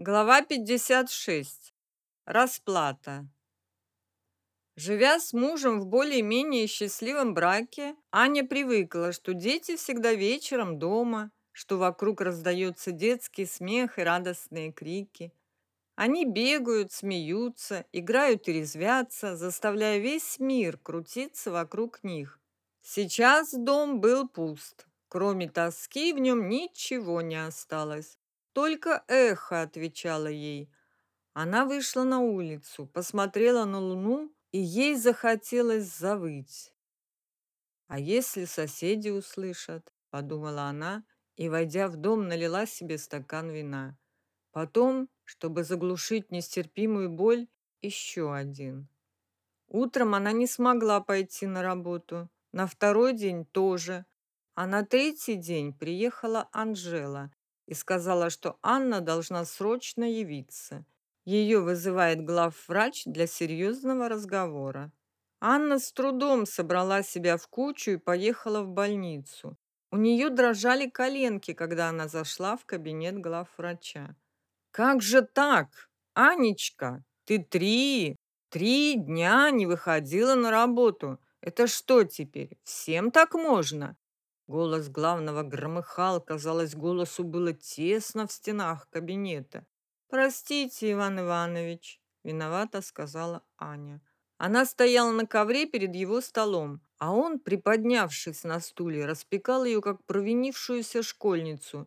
Глава 56. Расплата. Живя с мужем в более-менее счастливом браке, Аня привыкла, что дети всегда вечером дома, что вокруг раздается детский смех и радостные крики. Они бегают, смеются, играют и резвятся, заставляя весь мир крутиться вокруг них. Сейчас дом был пуст. Кроме тоски в нем ничего не осталось. Только эхо отвечало ей. Она вышла на улицу, посмотрела на луну, и ей захотелось завыть. «А если соседи услышат?» – подумала она, и, войдя в дом, налила себе стакан вина. Потом, чтобы заглушить нестерпимую боль, еще один. Утром она не смогла пойти на работу, на второй день тоже, а на третий день приехала Анжела и сказала, что Анна должна срочно явиться. Ее вызывает главврач для серьезного разговора. Анна с трудом собрала себя в кучу и поехала в больницу. У нее дрожали коленки, когда она зашла в кабинет главврача. «Как же так? Анечка, ты три, три дня не выходила на работу. Это что теперь, всем так можно?» Голос главного громыхал, казалось, голосу было тесно в стенах кабинета. «Простите, Иван Иванович», — виновата сказала Аня. Она стояла на ковре перед его столом, а он, приподнявшись на стуле, распекал ее, как провинившуюся школьницу.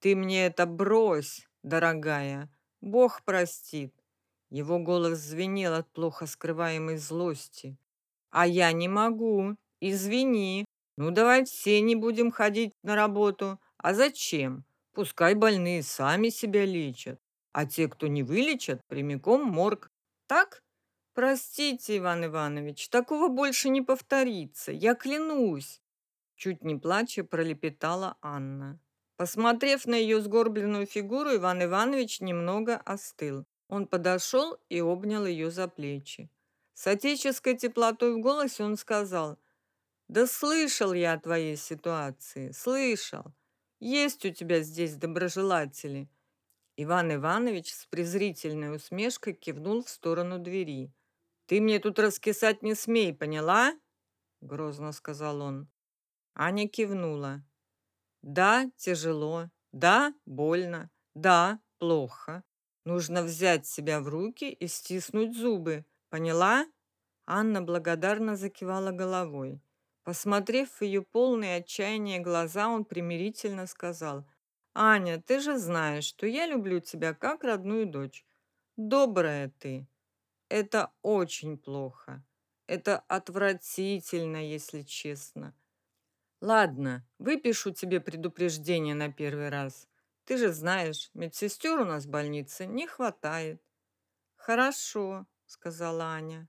«Ты мне это брось, дорогая, Бог простит». Его голос звенел от плохо скрываемой злости. «А я не могу, извини, ну, давай все не будем ходить на работу. А зачем? Пускай больные сами себя лечат. А те, кто не вылечат, прямиком морг. Так? Простите, Иван Иванович, такого больше не повторится. Я клянусь. Чуть не плача пролепетала Анна. Посмотрев на ее сгорбленную фигуру, Иван Иванович немного остыл. Он подошел и обнял ее за плечи. С отеческой теплотой в голосе он сказал – да слышал я о твоей ситуации, слышал. Есть у тебя здесь доброжелатели. Иван Иванович с презрительной усмешкой кивнул в сторону двери. Ты мне тут раскисать не смей, поняла? Грозно сказал он. Аня кивнула. Да, тяжело. Да, больно. Да, плохо. Нужно взять себя в руки и стиснуть зубы. Поняла? Анна благодарно закивала головой. Посмотрев в ее полные отчаяния глаза, он примирительно сказал, «Аня, ты же знаешь, что я люблю тебя как родную дочь. Добрая ты. Это очень плохо. Это отвратительно, если честно. Ладно, выпишу тебе предупреждение на первый раз. Ты же знаешь, медсестер у нас в больнице не хватает». «Хорошо», — сказала Аня.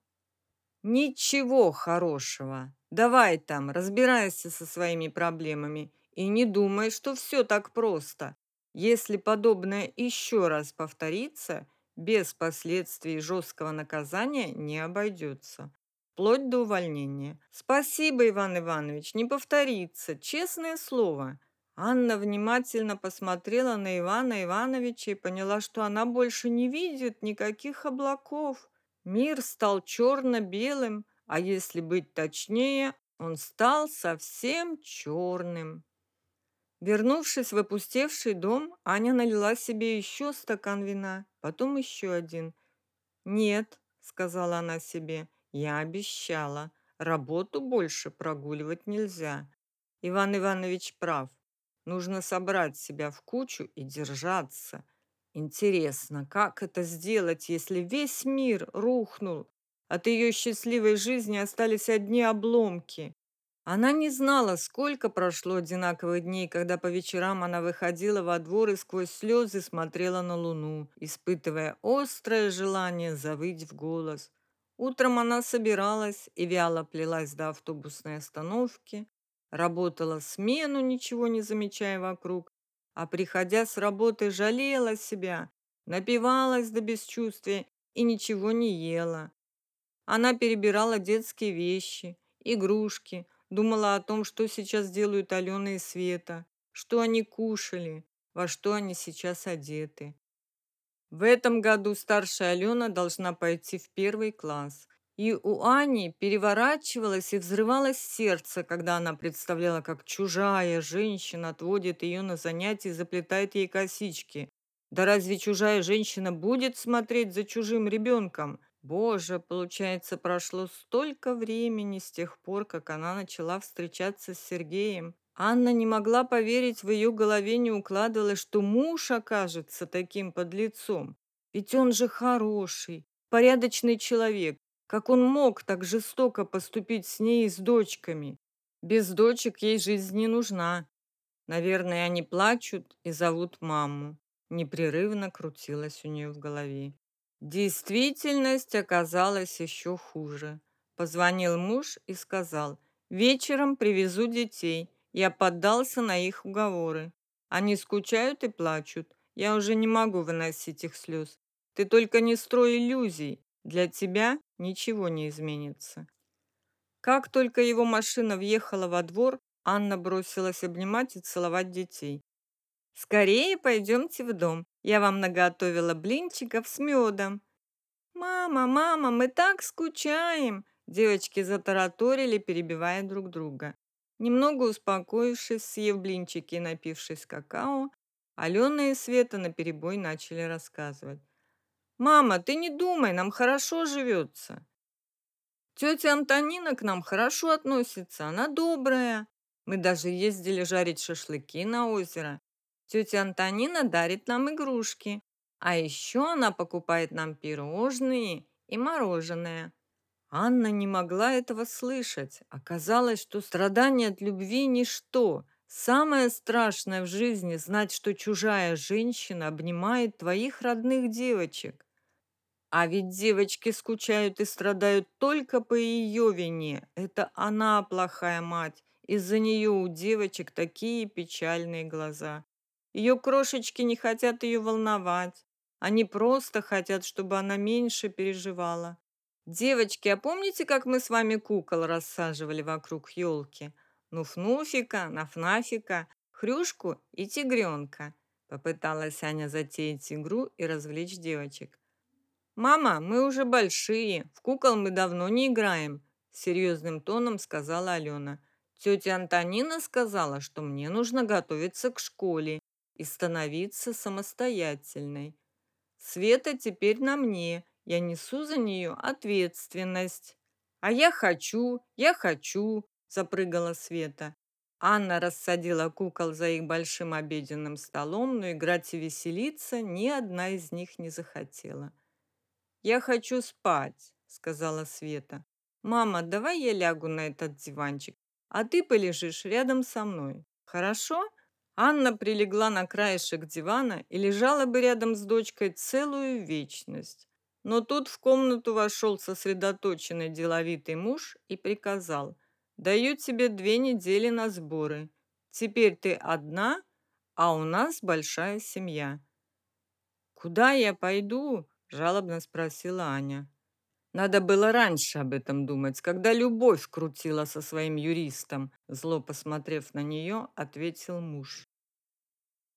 «Ничего хорошего. Давай там, разбирайся со своими проблемами и не думай, что все так просто. Если подобное еще раз повторится, без последствий жесткого наказания не обойдется. Вплоть до увольнения. Спасибо, Иван Иванович, не повторится, честное слово». Анна внимательно посмотрела на Ивана Ивановича и поняла, что она больше не видит никаких облаков. Мир стал черно-белым, а если быть точнее, он стал совсем черным. Вернувшись в опустевший дом, Аня налила себе еще стакан вина, потом еще один. «Нет», — сказала она себе, — «я обещала, работу больше прогуливать нельзя. Иван Иванович прав. Нужно собрать себя в кучу и держаться. Интересно, как это сделать, если весь мир рухнул? От ее счастливой жизни остались одни обломки. Она не знала, сколько прошло одинаковых дней, когда по вечерам она выходила во двор и сквозь слезы смотрела на луну, испытывая острое желание завыть в голос. Утром она собиралась и вяло плелась до автобусной остановки, работала смену, ничего не замечая вокруг, а приходя с работы жалела себя, напивалась до бесчувствия и ничего не ела. Она перебирала детские вещи, игрушки, думала о том, что сейчас делают Алена и Света, что они кушали, во что они сейчас одеты. В этом году старшая Алена должна пойти в первый класс. И у Ани переворачивалось и взрывалось сердце, когда она представляла, как чужая женщина отводит ее на занятия и заплетает ей косички. Да разве чужая женщина будет смотреть за чужим ребенком? Боже, получается, прошло столько времени с тех пор, как она начала встречаться с Сергеем. Анна не могла поверить, в ее голове не укладывалось, что муж окажется таким подлецом. Ведь он же хороший, порядочный человек. Как он мог так жестоко поступить с ней и с дочками? Без дочек ей жизнь не нужна. Наверное, они плачут и зовут маму. Непрерывно крутилась у нее в голове. Действительность оказалась еще хуже. Позвонил муж и сказал, «Вечером привезу детей». Я поддался на их уговоры. Они скучают и плачут. Я уже не могу выносить их слез. Ты только не строй иллюзий. Для тебя ничего не изменится. Как только его машина въехала во двор, Анна бросилась обнимать и целовать детей. «Скорее пойдемте в дом. Я вам наготовила блинчиков с медом». «Мама, мама, мы так скучаем!» Девочки затараторили, перебивая друг друга. Немного успокоившись, съев блинчики и напившись какао, Алена и Света наперебой начали рассказывать. «Мама, ты не думай, нам хорошо живется. Тетя Антонина к нам хорошо относится, она добрая. Мы даже ездили жарить шашлыки на озеро. Тетя Антонина дарит нам игрушки. А еще она покупает нам пирожные и мороженое. Анна не могла этого слышать. Оказалось, что страдание от любви – ничто. Самое страшное в жизни – знать, что чужая женщина обнимает твоих родных девочек. А ведь девочки скучают и страдают только по ее вине. Это она плохая мать. Из-за нее у девочек такие печальные глаза. Ее крошечки не хотят ее волновать. Они просто хотят, чтобы она меньше переживала. Девочки, а помните, как мы с вами кукол рассаживали вокруг елки? Нуф-нуфика, нафнафика, хрюшку и тигренка. Попыталась Аня затеять игру и развлечь девочек. «Мама, мы уже большие, в кукол мы давно не играем», — серьезным тоном сказала Алена. «Тетя Антонина сказала, что мне нужно готовиться к школе и становиться самостоятельной. Света теперь на мне, я несу за нее ответственность». «А я хочу, я хочу», — запрыгала Света. Анна рассадила кукол за их большим обеденным столом, но играть и веселиться ни одна из них не захотела. «Я хочу спать», — сказала Света. «Мама, давай я лягу на этот диванчик, а ты полежишь рядом со мной. Хорошо?» Анна прилегла на краешек дивана и лежала бы рядом с дочкой целую вечность. Но тут в комнату вошел сосредоточенный деловитый муж и приказал. «Даю тебе две недели на сборы. Теперь ты одна, а у нас большая семья». «Куда я пойду?» Жалобно спросила Аня. Надо было раньше об этом думать, когда любовь крутила со своим юристом. Зло посмотрев на нее, ответил муж.